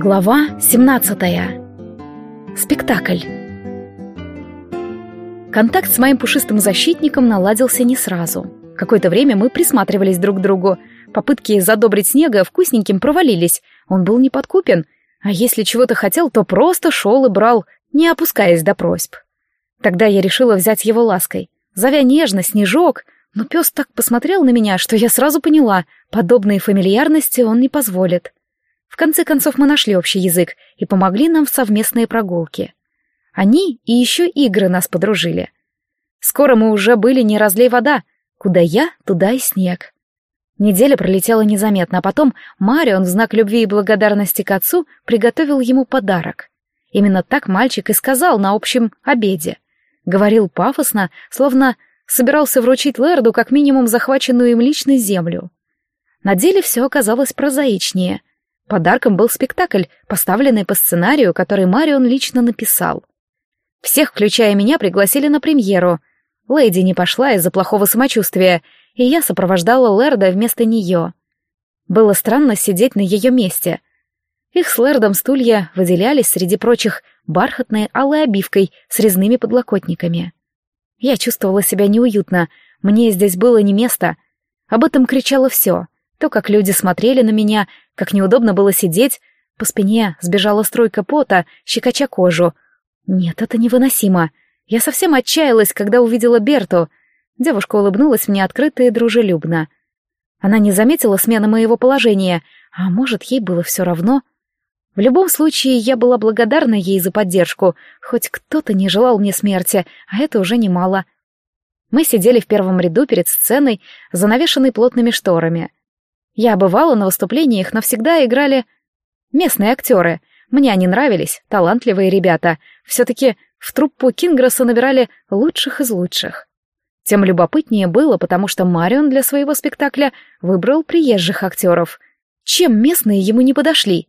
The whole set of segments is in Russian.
Глава 17. Спектакль. Контакт с моим пушистым защитником наладился не сразу. Какое-то время мы присматривались друг к другу. Попытки задобрить снега вкусненьким провалились. Он был неподкупен. А если чего-то хотел, то просто шел и брал, не опускаясь до просьб. Тогда я решила взять его лаской. Зовя нежно, снежок, но пес так посмотрел на меня, что я сразу поняла, подобной фамильярности он не позволит. Конце концов мы нашли общий язык и помогли нам в совместные прогулки. Они и еще игры нас подружили. Скоро мы уже были не разлей вода. Куда я, туда и снег. Неделя пролетела незаметно, а потом Марион в знак любви и благодарности к отцу приготовил ему подарок. Именно так мальчик и сказал на общем обеде. Говорил пафосно, словно собирался вручить Лэрду как минимум захваченную им лично землю. На деле все оказалось прозаичнее. Подарком был спектакль, поставленный по сценарию, который Марион лично написал. Всех, включая меня, пригласили на премьеру. Лэйди не пошла из-за плохого самочувствия, и я сопровождала Лэрда вместо нее. Было странно сидеть на ее месте. Их с Лэрдом стулья выделялись среди прочих бархатной алой обивкой с резными подлокотниками. Я чувствовала себя неуютно, мне здесь было не место. Об этом кричало все — то, как люди смотрели на меня, как неудобно было сидеть, по спине сбежала струйка пота, щекоча кожу. Нет, это невыносимо. Я совсем отчаялась, когда увидела Берту. Девушка улыбнулась мне открыто и дружелюбно. Она не заметила смены моего положения, а может, ей было все равно. В любом случае, я была благодарна ей за поддержку, хоть кто-то не желал мне смерти, а это уже немало. Мы сидели в первом ряду перед сценой, занавешенной плотными шторами. Я бывала на выступлениях, но всегда играли местные актеры. Мне они нравились, талантливые ребята. Все-таки в труппу Кингроса набирали лучших из лучших. Тем любопытнее было, потому что Марион для своего спектакля выбрал приезжих актеров. Чем местные ему не подошли?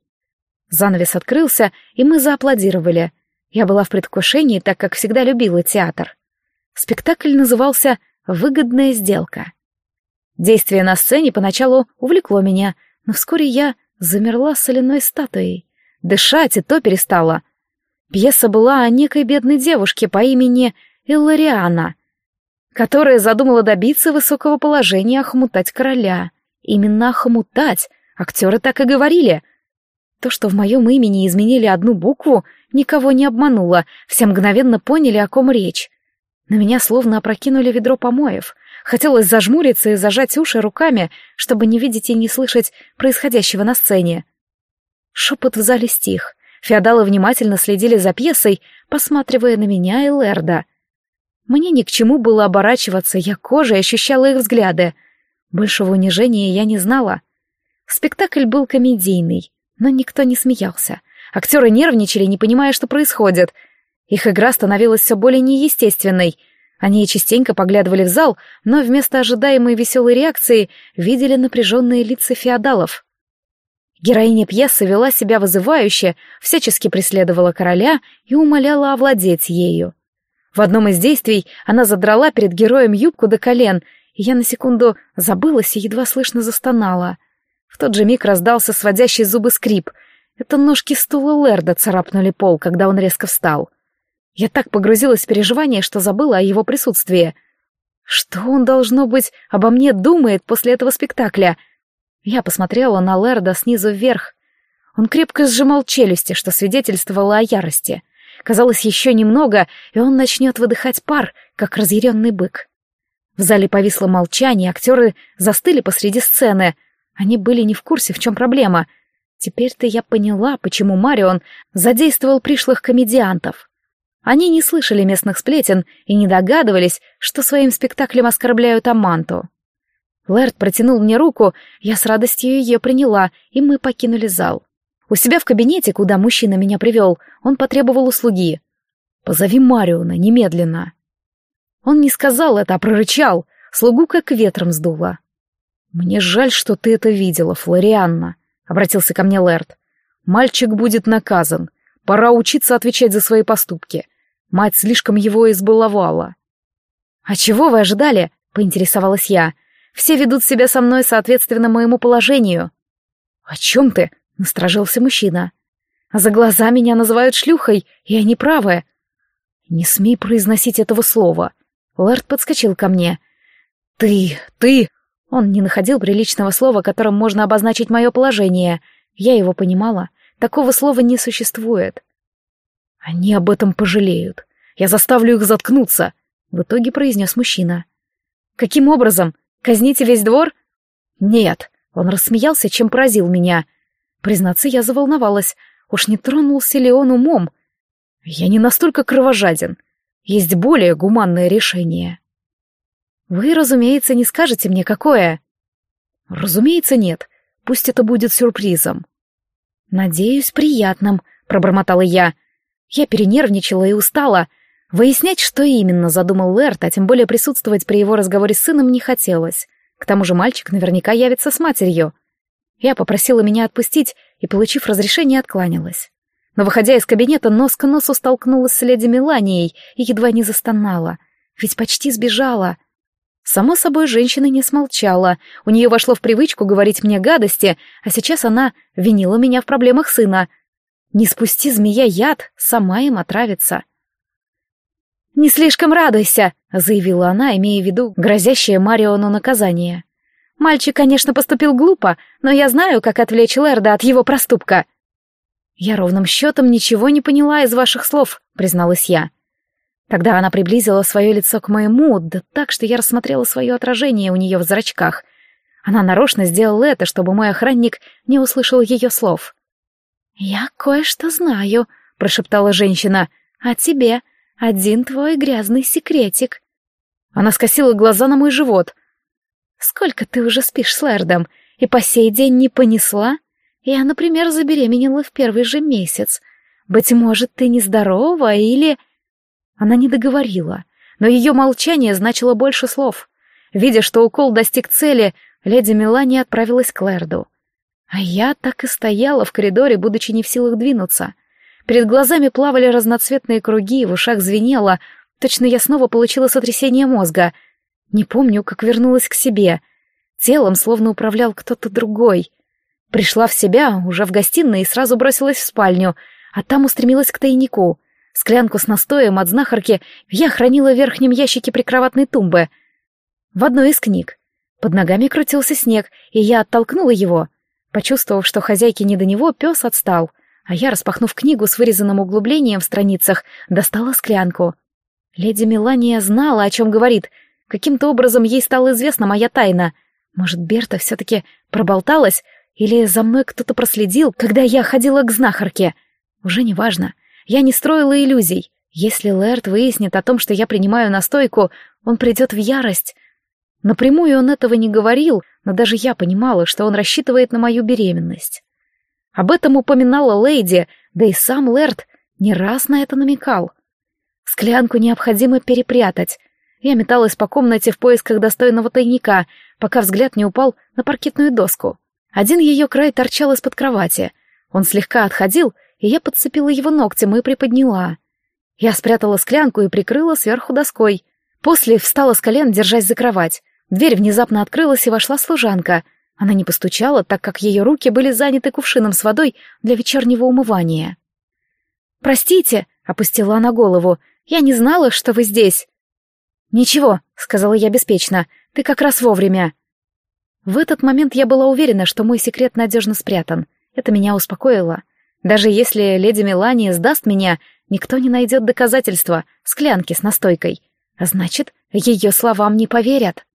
Занавес открылся, и мы зааплодировали. Я была в предвкушении, так как всегда любила театр. Спектакль назывался «Выгодная сделка». Действие на сцене поначалу увлекло меня, но вскоре я замерла соляной статуей. Дышать и то перестала. Пьеса была о некой бедной девушке по имени Иллариана, которая задумала добиться высокого положения охмутать короля. Именно охмутать, актеры так и говорили. То, что в моем имени изменили одну букву, никого не обмануло, все мгновенно поняли, о ком речь. На меня словно опрокинули ведро помоев. Хотелось зажмуриться и зажать уши руками, чтобы не видеть и не слышать происходящего на сцене. Шепот в зале стих. Феодалы внимательно следили за пьесой, посматривая на меня и Лерда. Мне ни к чему было оборачиваться, я кожей ощущала их взгляды. Большего унижения я не знала. Спектакль был комедийный, но никто не смеялся. Актеры нервничали, не понимая, что происходит. Их игра становилась все более неестественной — они частенько поглядывали в зал, но вместо ожидаемой веселой реакции видели напряженные лица феодалов. Героиня пьесы вела себя вызывающе, всячески преследовала короля и умоляла овладеть ею. В одном из действий она задрала перед героем юбку до колен, и я на секунду забылась и едва слышно застонала. В тот же миг раздался сводящий зубы скрип. Это ножки стула Лерда царапнули пол, когда он резко встал. — я так погрузилась в переживание, что забыла о его присутствии. Что он, должно быть, обо мне думает после этого спектакля? Я посмотрела на Лерда снизу вверх. Он крепко сжимал челюсти, что свидетельствовало о ярости. Казалось, еще немного, и он начнет выдыхать пар, как разъяренный бык. В зале повисло молчание, актеры застыли посреди сцены. Они были не в курсе, в чем проблема. Теперь-то я поняла, почему Марион задействовал пришлых комедиантов. Они не слышали местных сплетен и не догадывались, что своим спектаклем оскорбляют Аманту. Лэрд протянул мне руку, я с радостью ее приняла, и мы покинули зал. У себя в кабинете, куда мужчина меня привел, он потребовал услуги. «Позови Мариона немедленно». Он не сказал это, а прорычал, слугу как ветром сдуло. «Мне жаль, что ты это видела, Флорианна», — обратился ко мне Лэрд. «Мальчик будет наказан. Пора учиться отвечать за свои поступки. Мать слишком его избаловала. «А чего вы ожидали?» — поинтересовалась я. «Все ведут себя со мной соответственно моему положению». «О чем ты?» — насторожился мужчина. За глаза меня называют шлюхой, и они правы. Не смей произносить этого слова. Лэрд подскочил ко мне. Ты, ты... Он не находил приличного слова, которым можно обозначить мое положение. Я его понимала. Такого слова не существует. Они об этом пожалеют. Я заставлю их заткнуться, в итоге произнес мужчина. Каким образом? Казните весь двор? Нет. Он рассмеялся, чем поразил меня. Признаться, я заволновалась. Уж не тронулся ли он умом? Я не настолько кровожаден. Есть более гуманное решение. Вы, разумеется, не скажете мне, какое. Разумеется, нет. Пусть это будет сюрпризом. Надеюсь, приятным, пробормотала я. Я перенервничала и устала. Выяснять, что именно задумал Лэрт, а тем более присутствовать при его разговоре с сыном не хотелось. К тому же мальчик наверняка явится с матерью. Я попросила меня отпустить и, получив разрешение, откланялась. Но, выходя из кабинета, нос к носу столкнулась с леди Меланией и едва не застонала. Ведь почти сбежала. Само собой, женщина не смолчала. У нее вошло в привычку говорить мне гадости, а сейчас она винила меня в проблемах сына. Не спусти змея яд, сама им отравится. «Не слишком радуйся», — заявила она, имея в виду грозящее Мариону наказание. «Мальчик, конечно, поступил глупо, но я знаю, как отвлечь Лерда от его проступка». «Я ровным счетом ничего не поняла из ваших слов», — призналась я. Тогда она приблизила свое лицо к моему, да так, что я рассмотрела свое отражение у нее в зрачках. Она нарочно сделала это, чтобы мой охранник не услышал ее слов. «Я кое-что знаю», — прошептала женщина. «А тебе?» Один твой грязный секретик. Она скосила глаза на мой живот. Сколько ты уже спишь с Лэрдом и по сей день не понесла? Я, например, забеременела в первый же месяц. Быть может, ты нездорова или... Она не договорила, но ее молчание значило больше слов. Видя, что укол достиг цели, леди Мелани отправилась к Лэрду. А я так и стояла в коридоре, будучи не в силах двинуться. Перед глазами плавали разноцветные круги, в ушах звенело. Точно я снова получила сотрясение мозга. Не помню, как вернулась к себе. Телом словно управлял кто-то другой. Пришла в себя уже в гостиной и сразу бросилась в спальню, а там устремилась к тайнику. Склянку с настоем от знахарки я хранила в верхнем ящике прикроватной тумбы. В одной из книг. Под ногами крутился снег, и я оттолкнула его. Почувствовав, что хозяйке не до него, пес отстал — а я, распахнув книгу с вырезанным углублением в страницах, достала склянку. Леди Мелания знала, о чем говорит. Каким-то образом ей стала известна моя тайна. Может, Берта все-таки проболталась, или за мной кто-то проследил, когда я ходила к знахарке. Уже не важно. Я не строила иллюзий. Если Лэрд выяснит о том, что я принимаю настойку, он придет в ярость. Напрямую он этого не говорил, но даже я понимала, что он рассчитывает на мою беременность. Об этом упоминала леди, да и сам Лэрд не раз на это намекал. Склянку необходимо перепрятать. Я металась по комнате в поисках достойного тайника, пока взгляд не упал на паркетную доску. Один ее край торчал из-под кровати. Он слегка отходил, и я подцепила его ногтем и приподняла. Я спрятала склянку и прикрыла сверху доской. После встала с колен, держась за кровать. Дверь внезапно открылась, и вошла служанка — она не постучала, так как ее руки были заняты кувшином с водой для вечернего умывания. «Простите», — опустила она голову, — «я не знала, что вы здесь». «Ничего», — сказала я беспечно, — «ты как раз вовремя». В этот момент я была уверена, что мой секрет надежно спрятан. Это меня успокоило. Даже если леди Мелания сдаст меня, никто не найдет доказательства, склянки с настойкой. А значит, ее словам не поверят.